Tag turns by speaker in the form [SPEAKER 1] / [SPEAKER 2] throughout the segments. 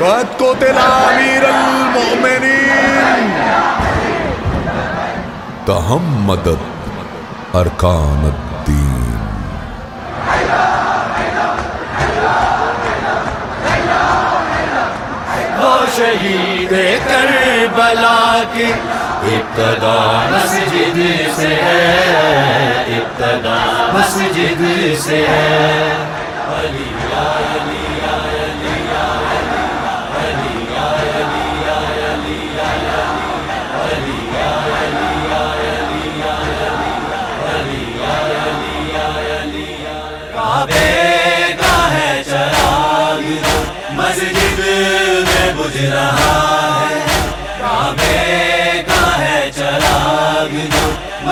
[SPEAKER 1] قد قتل امیر المؤمنین تہم مدد ارکان الدین
[SPEAKER 2] وہ شہید کربلا کی ابتدا مسجد سے ہے ابتدا مسجد سے ہے۔ علی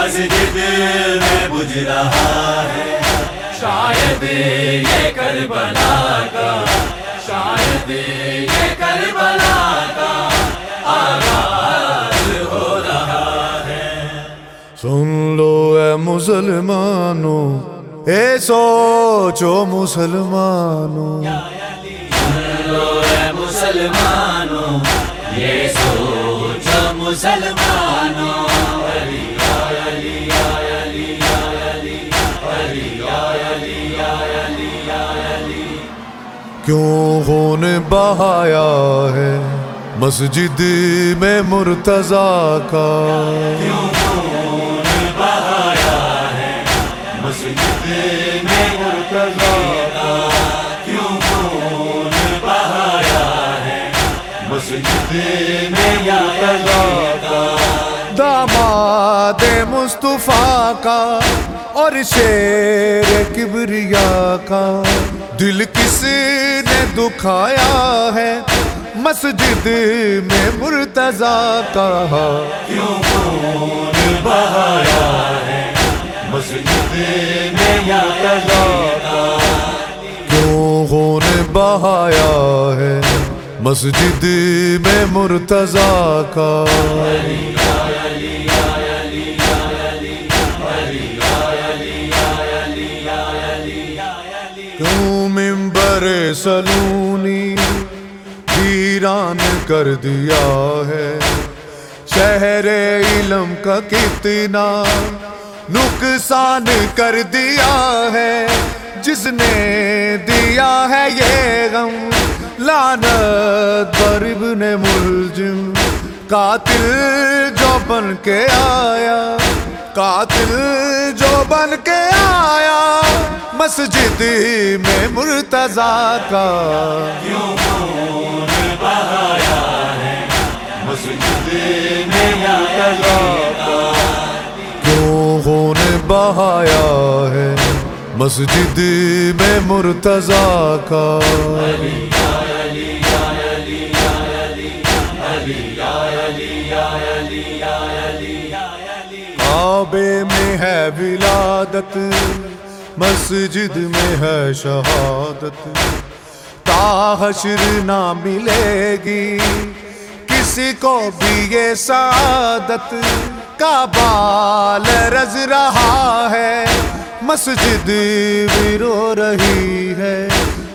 [SPEAKER 2] مسجد میں بجھ رہا ہے۔ شاید یہ کربلا کا شاید یہ کربلا کا آغاز ہو رہا ہے۔
[SPEAKER 1] سن لو اے مسلمانوں اے سوچو مسلمانوں۔
[SPEAKER 2] لو اے مسلمانوں یہ سوچ مسلمانوں۔
[SPEAKER 1] کیوں خون بہایا ہے مسجد میں مرتضی کا؟
[SPEAKER 2] کیوں خون بہایا ہے مسجد میں مرتضی کا؟ کیوں خون بہایا ہے مسجد میں مرتضی کا؟
[SPEAKER 1] داماد مصطفیٰ کا اور شیر کبریا کا دل کس نے دکھایا ہے مسجد میں مرتضی کا
[SPEAKER 2] کیوں خون بہایا ہے؟ مسجد میں مرتضی کا۔
[SPEAKER 1] کیوں خون بہایا ہے؟ مسجد میں مرتضی کا۔ سلونی ویران کر دیا ہے۔ شہر علم کا کتنا نقصان کر دیا ہے۔ جس نے دیا ہے یہ غم، لعنت پر ابن ملجم قاتل جو بن کے آیا، قاتل جو بن کے آیا مسجد میں مرتضی کا
[SPEAKER 2] کیوں بہایا ہے مسجد میں مرتضی کا
[SPEAKER 1] کیوں خون بہایا ہے مسجد میں مرتضی کا کعبے میں ہے ولادت، مسجد میں ہے شہادت۔ تا حشر نہ ملے گی، کسی کو بھی یہ سعادت۔ کا بال رز رہا ہے، مسجد بھی رو رہی ہے۔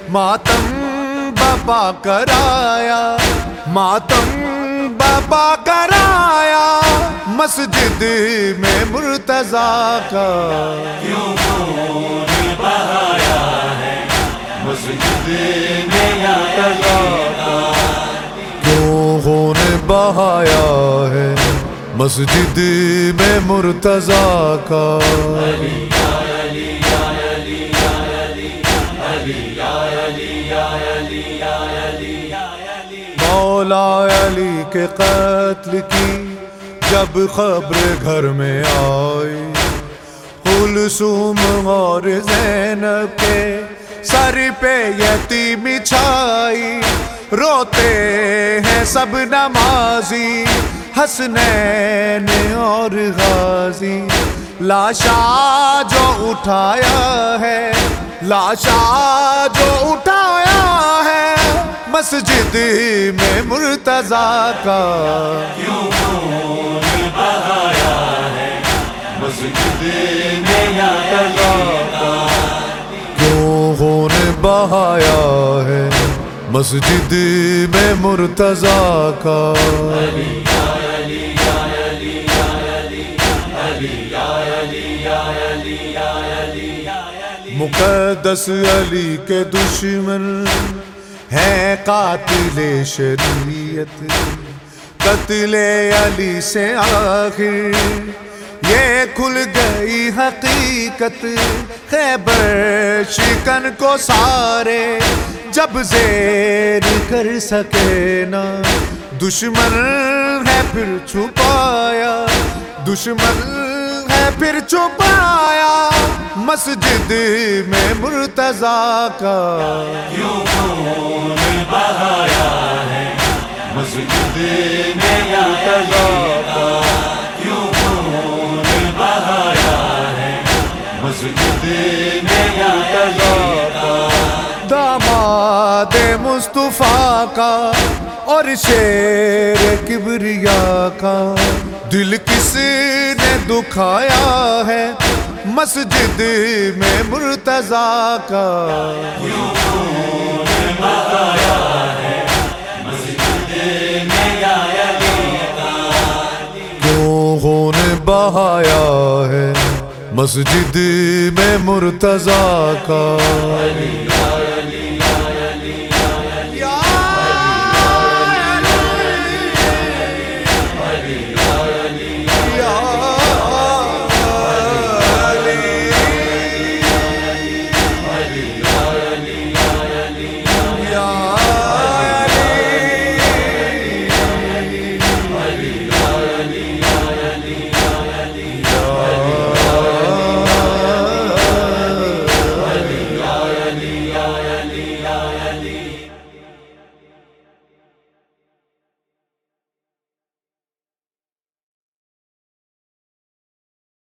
[SPEAKER 1] ماتم بابا کرایا، ماتم بابا کرایا مسجد میں مرتضی کا
[SPEAKER 2] کیوں بہایا ہے مسجد میں
[SPEAKER 1] کیوں بہایا ہے مسجد میں مرتضی کا مولا علی کے قتل کی جب خبر گھر میں آئی۔ کلثوم اور زینب کے سر پہ یتیم چھائی۔ روتے ہیں سب نمازی، حسنین اور غازی۔ لاشا جو اٹھایا ہے، لاشا جو اٹھایا ہے۔ مسجد میں مرتضی کا
[SPEAKER 2] کیوں خون بہایا ہے مسجد میں مرتضی کا
[SPEAKER 1] کیوں خون بہایا ہے مسجد میں مرتضی کا مقدس علی کے دشمن ہیں قاتل شریعت، قتل علی سے آخر۔ یہ کھل گئی حقیقت، خیبر شکن کو سارے جب زیر کر سکے نا۔ دشمن ہے پھر چھپایا، دشمن ہے پھر چھپایا مسجد میں مرتضا کا۔
[SPEAKER 2] کیوں بہایا ہے مسجد کا
[SPEAKER 1] اور شیر کبریا کا دل کس نے دکھایا ہے مسجد میں مرتضی کا کیوں بہایا ہے مسجد میں مرتضی کا